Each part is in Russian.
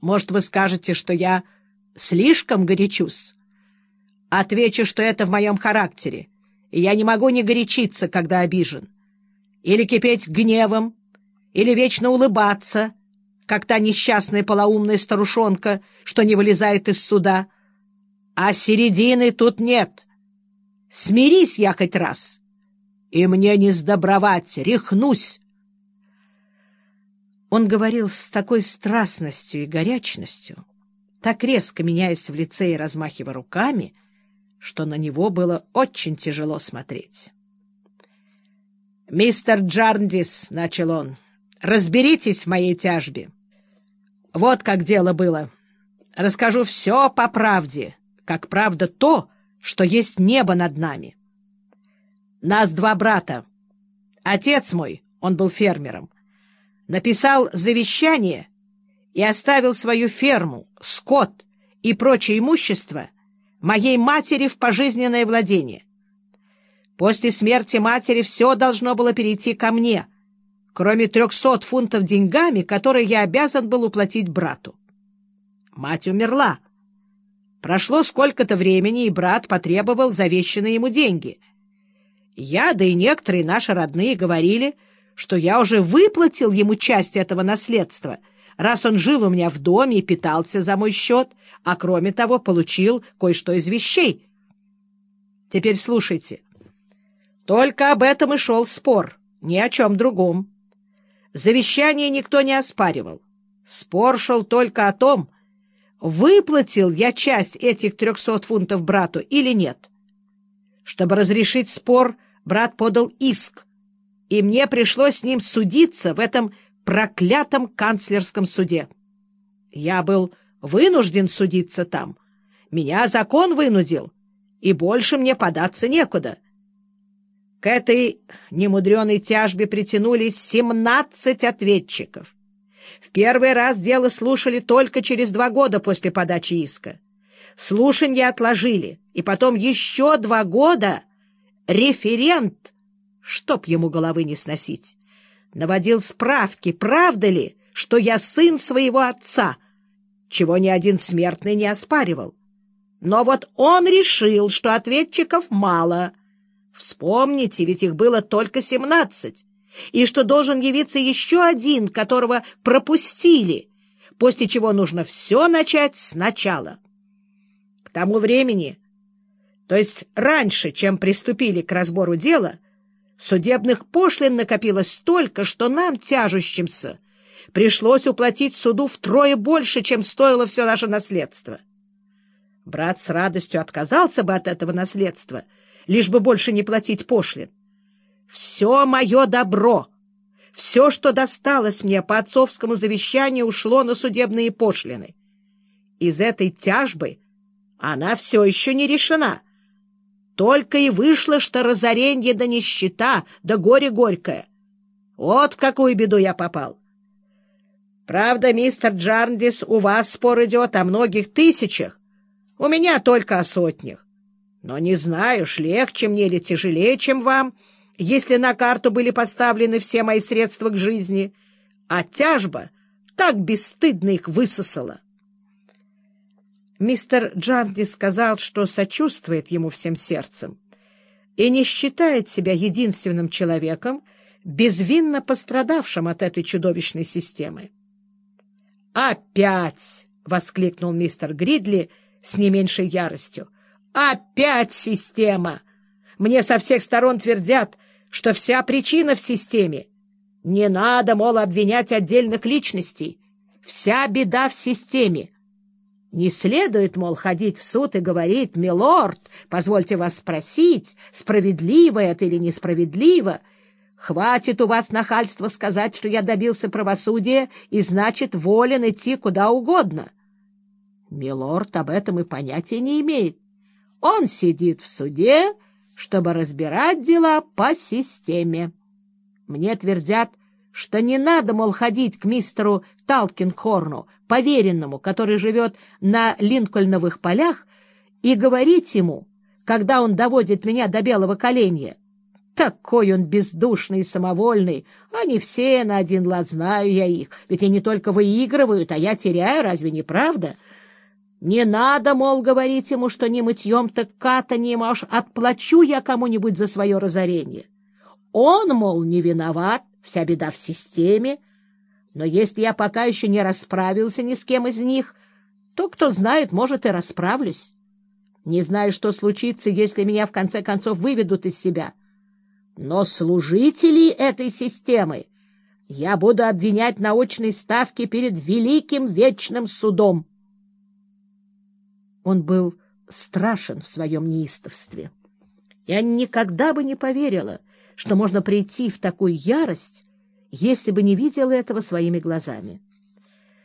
Может, вы скажете, что я слишком горячусь? Отвечу, что это в моем характере, и я не могу не горячиться, когда обижен. Или кипеть гневом, или вечно улыбаться, как та несчастная полоумная старушонка, что не вылезает из суда. А середины тут нет. Смирись я хоть раз, и мне не сдобровать, рехнусь. Он говорил с такой страстностью и горячностью, так резко меняясь в лице и размахивая руками, что на него было очень тяжело смотреть. «Мистер Джарндис», — начал он, — «разберитесь в моей тяжбе. Вот как дело было. Расскажу все по правде, как правда то, что есть небо над нами. Нас два брата. Отец мой, он был фермером, написал завещание и оставил свою ферму, скот и прочее имущество моей матери в пожизненное владение. После смерти матери все должно было перейти ко мне — кроме трехсот фунтов деньгами, которые я обязан был уплатить брату. Мать умерла. Прошло сколько-то времени, и брат потребовал завещанные ему деньги. Я, да и некоторые наши родные говорили, что я уже выплатил ему часть этого наследства, раз он жил у меня в доме и питался за мой счет, а кроме того получил кое-что из вещей. Теперь слушайте. Только об этом и шел спор, ни о чем другом. Завещание никто не оспаривал. Спор шел только о том, выплатил я часть этих трехсот фунтов брату или нет. Чтобы разрешить спор, брат подал иск, и мне пришлось с ним судиться в этом проклятом канцлерском суде. Я был вынужден судиться там. Меня закон вынудил, и больше мне податься некуда. К этой немудреной тяжбе притянулись семнадцать ответчиков. В первый раз дело слушали только через два года после подачи иска. Слушанье отложили, и потом еще два года референт, чтоб ему головы не сносить, наводил справки, правда ли, что я сын своего отца, чего ни один смертный не оспаривал. Но вот он решил, что ответчиков мало — Вспомните, ведь их было только семнадцать, и что должен явиться еще один, которого пропустили, после чего нужно все начать сначала. К тому времени, то есть раньше, чем приступили к разбору дела, судебных пошлин накопилось столько, что нам, тяжущимся, пришлось уплатить суду втрое больше, чем стоило все наше наследство. Брат с радостью отказался бы от этого наследства — лишь бы больше не платить пошлин. Все мое добро, все, что досталось мне по отцовскому завещанию, ушло на судебные пошлины. Из этой тяжбы она все еще не решена. Только и вышло, что разоренье да нищета, да горе горькое. Вот в какую беду я попал. Правда, мистер Джарндис, у вас спор идет о многих тысячах, у меня только о сотнях. Но не знаю, уж легче мне или тяжелее, чем вам, если на карту были поставлены все мои средства к жизни, а тяжба так бесстыдно их высосала. Мистер Джарди сказал, что сочувствует ему всем сердцем и не считает себя единственным человеком, безвинно пострадавшим от этой чудовищной системы. «Опять!» — воскликнул мистер Гридли с не меньшей яростью. Опять система! Мне со всех сторон твердят, что вся причина в системе. Не надо, мол, обвинять отдельных личностей. Вся беда в системе. Не следует, мол, ходить в суд и говорить, «Милорд, позвольте вас спросить, справедливо это или несправедливо». Хватит у вас нахальства сказать, что я добился правосудия и, значит, волен идти куда угодно. Милорд об этом и понятия не имеет. Он сидит в суде, чтобы разбирать дела по системе. Мне твердят, что не надо, мол, ходить к мистеру Талкинхорну, поверенному, который живет на Линкольновых полях, и говорить ему, когда он доводит меня до белого коленя, Такой он бездушный и самовольный. Они все на один лад, знаю я их. Ведь они только выигрывают, а я теряю, разве не правда? Не надо, мол, говорить ему, что не мытьем, так катанием, а уж отплачу я кому-нибудь за свое разорение. Он, мол, не виноват, вся беда в системе. Но если я пока еще не расправился ни с кем из них, то, кто знает, может, и расправлюсь. Не знаю, что случится, если меня в конце концов выведут из себя. Но служителей этой системы я буду обвинять на очной ставке перед великим вечным судом. Он был страшен в своем неистовстве. Я никогда бы не поверила, что можно прийти в такую ярость, если бы не видела этого своими глазами.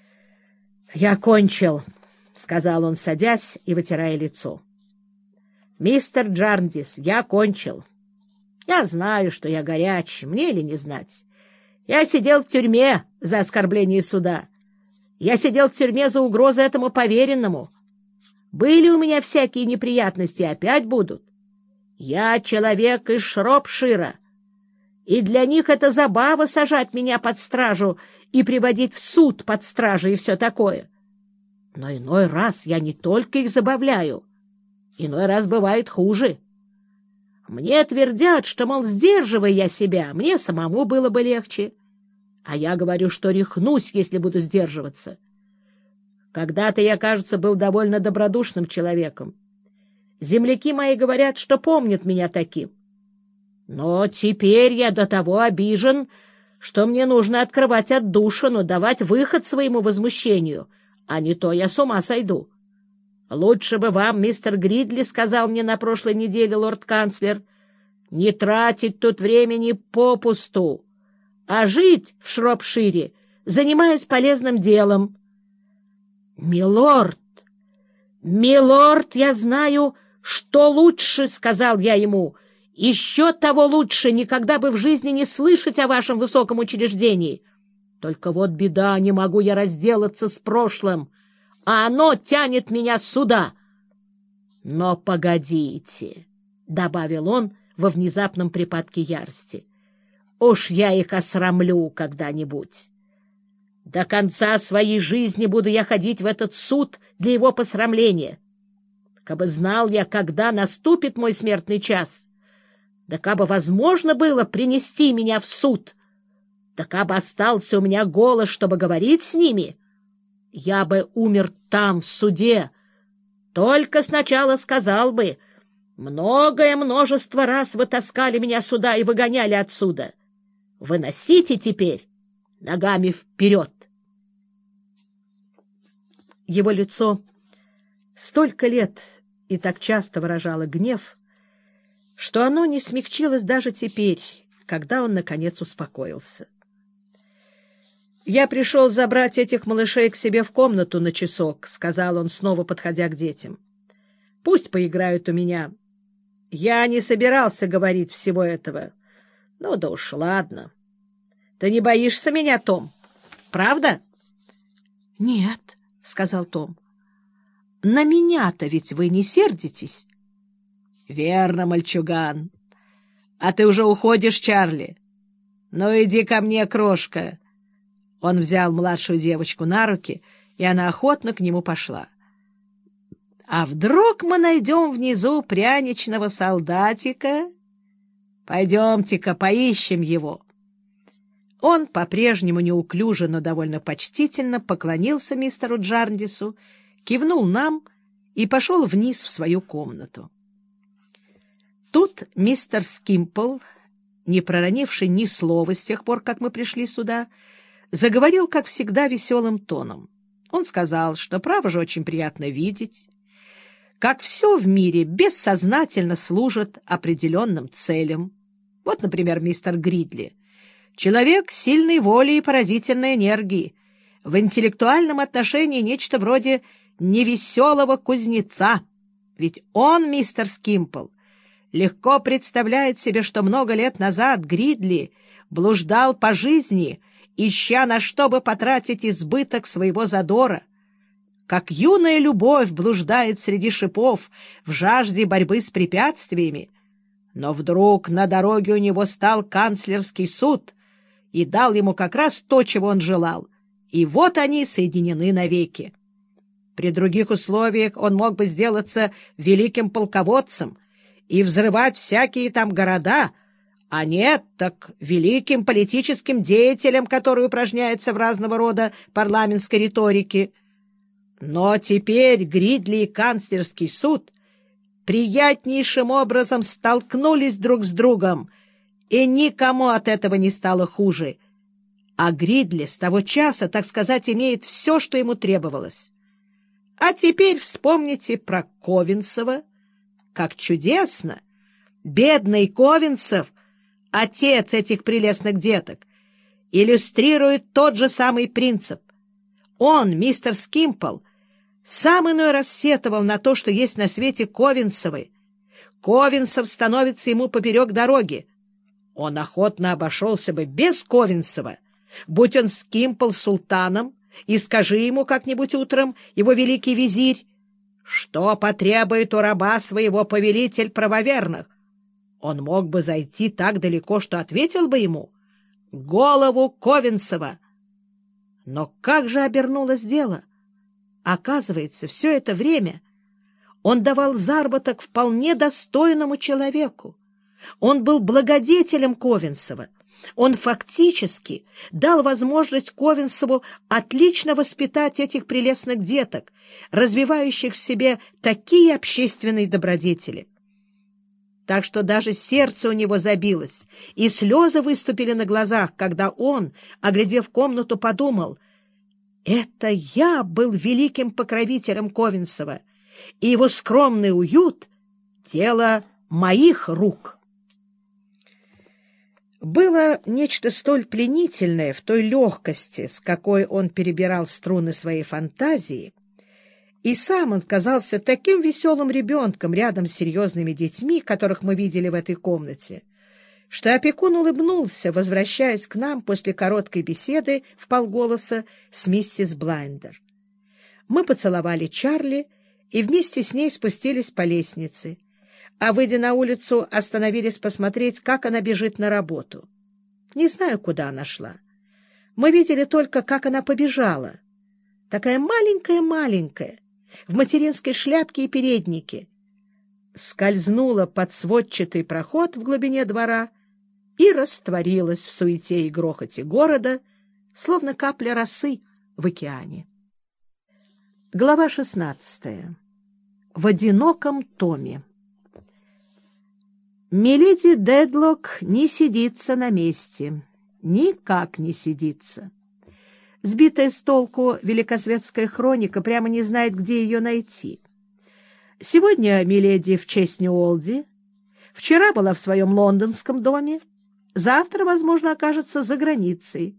— Я кончил, — сказал он, садясь и вытирая лицо. — Мистер Джарндис, я кончил. Я знаю, что я горячий, мне ли не знать. Я сидел в тюрьме за оскорбление суда. Я сидел в тюрьме за угрозы этому поверенному. Были у меня всякие неприятности, опять будут. Я человек из Шропшира, и для них это забава сажать меня под стражу и приводить в суд под стражей и все такое. Но иной раз я не только их забавляю, иной раз бывает хуже. Мне твердят, что, мол, сдерживая я себя, мне самому было бы легче. А я говорю, что рехнусь, если буду сдерживаться. Когда-то я, кажется, был довольно добродушным человеком. Земляки мои говорят, что помнят меня таким. Но теперь я до того обижен, что мне нужно открывать отдушину, давать выход своему возмущению, а не то я с ума сойду. Лучше бы вам, мистер Гридли, сказал мне на прошлой неделе лорд-канцлер, не тратить тут времени попусту, а жить в Шропшире, занимаясь полезным делом. «Милорд! Милорд, я знаю, что лучше!» — сказал я ему. «Еще того лучше никогда бы в жизни не слышать о вашем высоком учреждении. Только вот беда, не могу я разделаться с прошлым» а оно тянет меня сюда. Но погодите, — добавил он во внезапном припадке ярости, — уж я их осрамлю когда-нибудь. До конца своей жизни буду я ходить в этот суд для его посрамления. Кабы знал я, когда наступит мой смертный час, да кабы возможно было принести меня в суд, да кабы остался у меня голос, чтобы говорить с ними — я бы умер там, в суде. Только сначала сказал бы, многое множество раз вы таскали меня сюда и выгоняли отсюда. Выносите теперь ногами вперед. Его лицо столько лет и так часто выражало гнев, что оно не смягчилось даже теперь, когда он, наконец, успокоился. «Я пришел забрать этих малышей к себе в комнату на часок», — сказал он, снова подходя к детям. «Пусть поиграют у меня. Я не собирался говорить всего этого. Ну да уж, ладно. Ты не боишься меня, Том? Правда?» «Нет», — сказал Том. «На меня-то ведь вы не сердитесь?» «Верно, мальчуган. А ты уже уходишь, Чарли? Ну, иди ко мне, крошка». Он взял младшую девочку на руки, и она охотно к нему пошла. «А вдруг мы найдем внизу пряничного солдатика? Пойдемте-ка поищем его». Он по-прежнему неуклюже, но довольно почтительно поклонился мистеру Джарндису, кивнул нам и пошел вниз в свою комнату. Мистер Скимпл, не проронивший ни слова с тех пор, как мы пришли сюда, — заговорил, как всегда, веселым тоном. Он сказал, что, право же, очень приятно видеть, как все в мире бессознательно служит определенным целям. Вот, например, мистер Гридли. Человек сильной волей и поразительной энергией. В интеллектуальном отношении нечто вроде невеселого кузнеца. Ведь он, мистер Скимпл, легко представляет себе, что много лет назад Гридли блуждал по жизни — ища на что бы потратить избыток своего задора, как юная любовь блуждает среди шипов в жажде борьбы с препятствиями, Но вдруг на дороге у него стал канцлерский суд и дал ему как раз то, чего он желал. И вот они соединены навеки. При других условиях он мог бы сделаться великим полководцем и взрывать всякие там города, а нет, так великим политическим деятелем, который упражняется в разного рода парламентской риторике. Но теперь Гридли и канцлерский суд приятнейшим образом столкнулись друг с другом, и никому от этого не стало хуже. А Гридли с того часа, так сказать, имеет все, что ему требовалось. А теперь вспомните про Ковенцева. Как чудесно! Бедный Ковенцев, отец этих прелестных деток, иллюстрирует тот же самый принцип. Он, мистер Скимпл, сам иной рассетовал на то, что есть на свете Ковенцевы. Ковенцев становится ему поперек дороги. Он охотно обошелся бы без Ковенцева, будь он Скимпл султаном, и скажи ему как-нибудь утром, его великий визирь, что потребует у раба своего повелитель правоверных. Он мог бы зайти так далеко, что ответил бы ему «Голову Ковенцева». Но как же обернулось дело? Оказывается, все это время он давал заработок вполне достойному человеку. Он был благодетелем Ковенцева — он фактически дал возможность Ковенсову отлично воспитать этих прелестных деток, развивающих в себе такие общественные добродетели. Так что даже сердце у него забилось, и слезы выступили на глазах, когда он, оглядев комнату, подумал, «Это я был великим покровителем Ковенсова, и его скромный уют — дело моих рук». Было нечто столь пленительное в той легкости, с какой он перебирал струны своей фантазии, и сам он казался таким веселым ребенком рядом с серьезными детьми, которых мы видели в этой комнате, что опекун улыбнулся, возвращаясь к нам после короткой беседы в полголоса с миссис Блайндер. Мы поцеловали Чарли и вместе с ней спустились по лестнице — а, выйдя на улицу, остановились посмотреть, как она бежит на работу. Не знаю, куда она шла. Мы видели только, как она побежала. Такая маленькая-маленькая, в материнской шляпке и переднике. Скользнула под сводчатый проход в глубине двора и растворилась в суете и грохоте города, словно капля росы в океане. Глава шестнадцатая. В одиноком томе. Миледи Дедлок не сидится на месте. Никак не сидится. Сбитая с толку великосветская хроника прямо не знает, где ее найти. Сегодня Миледи в честь Ньюолди, вчера была в своем лондонском доме, завтра, возможно, окажется за границей.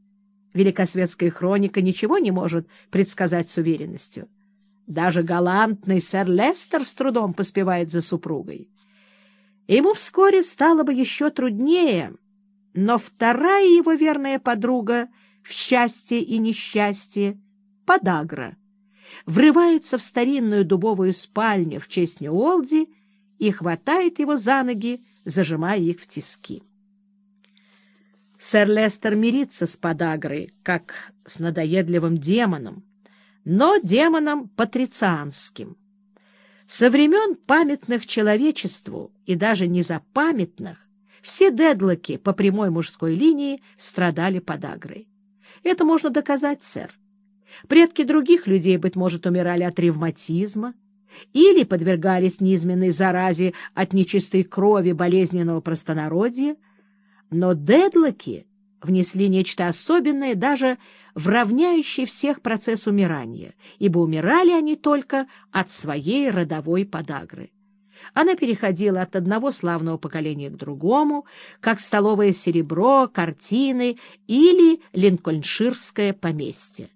Великосветская хроника ничего не может предсказать с уверенностью. Даже галантный сэр Лестер с трудом поспевает за супругой. Ему вскоре стало бы еще труднее, но вторая его верная подруга в счастье и несчастье, подагра, врывается в старинную дубовую спальню в честь Неолди и хватает его за ноги, зажимая их в тиски. Сэр Лестер мирится с подагрой, как с надоедливым демоном, но демоном патрицианским. Со времен памятных человечеству и даже незапамятных все дедлоки по прямой мужской линии страдали подагрой. Это можно доказать, сэр. Предки других людей, быть может, умирали от ревматизма или подвергались низменной заразе от нечистой крови болезненного простонародья, но дедлоки внесли нечто особенное даже в равняющий всех процесс умирания, ибо умирали они только от своей родовой подагры. Она переходила от одного славного поколения к другому, как столовое серебро, картины или линкольнширское поместье.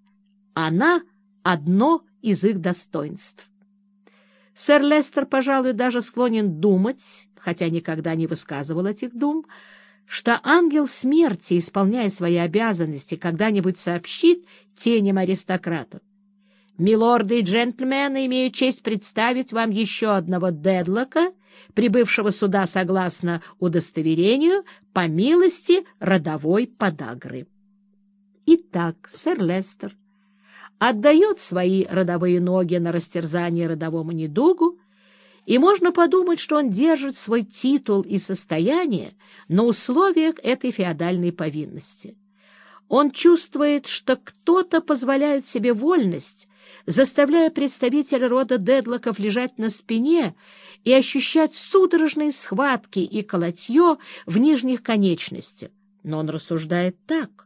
Она — одно из их достоинств. Сэр Лестер, пожалуй, даже склонен думать, хотя никогда не высказывал этих дум, что ангел смерти, исполняя свои обязанности, когда-нибудь сообщит теням аристократов. Милорды и джентльмены, имею честь представить вам еще одного Дедлока прибывшего сюда согласно удостоверению по милости родовой подагры. Итак, сэр Лестер отдает свои родовые ноги на растерзание родовому недугу, и можно подумать, что он держит свой титул и состояние на условиях этой феодальной повинности. Он чувствует, что кто-то позволяет себе вольность, заставляя представителя рода Дедлоков лежать на спине и ощущать судорожные схватки и колотье в нижних конечностях. Но он рассуждает так.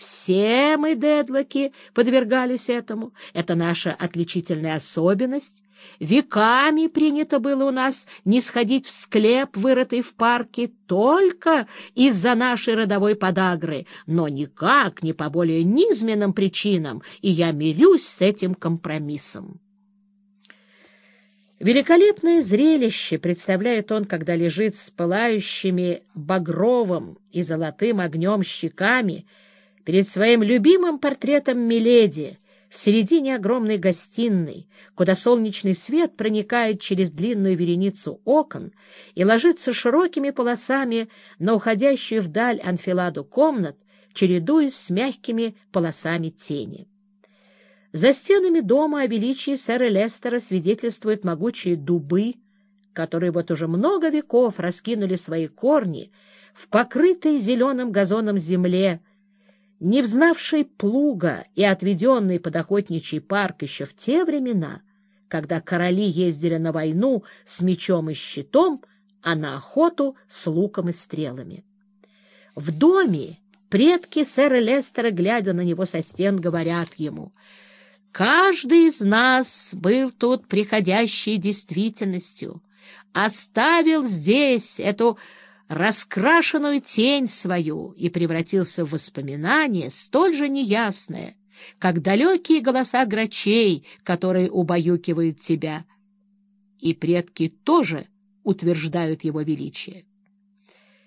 Все мы, Дедлоки, подвергались этому. Это наша отличительная особенность. Веками принято было у нас не сходить в склеп, вырытый в парке, только из-за нашей родовой подагры, но никак не по более низменным причинам, и я мирюсь с этим компромиссом. Великолепное зрелище представляет он, когда лежит с пылающими багровым и золотым огнем щеками, перед своим любимым портретом Миледи в середине огромной гостиной, куда солнечный свет проникает через длинную вереницу окон и ложится широкими полосами на уходящую вдаль анфиладу комнат, чередуясь с мягкими полосами тени. За стенами дома о величии сэра Лестера свидетельствуют могучие дубы, которые вот уже много веков раскинули свои корни в покрытой зеленым газоном земле, не взнавший плуга и отведенный под охотничий парк еще в те времена, когда короли ездили на войну с мечом и щитом, а на охоту с луком и стрелами. В доме предки сэра Лестера, глядя на него со стен, говорят ему, «Каждый из нас был тут приходящей действительностью, оставил здесь эту раскрашенную тень свою и превратился в воспоминание столь же неясное, как далекие голоса грачей, которые убаюкивают тебя. И предки тоже утверждают его величие.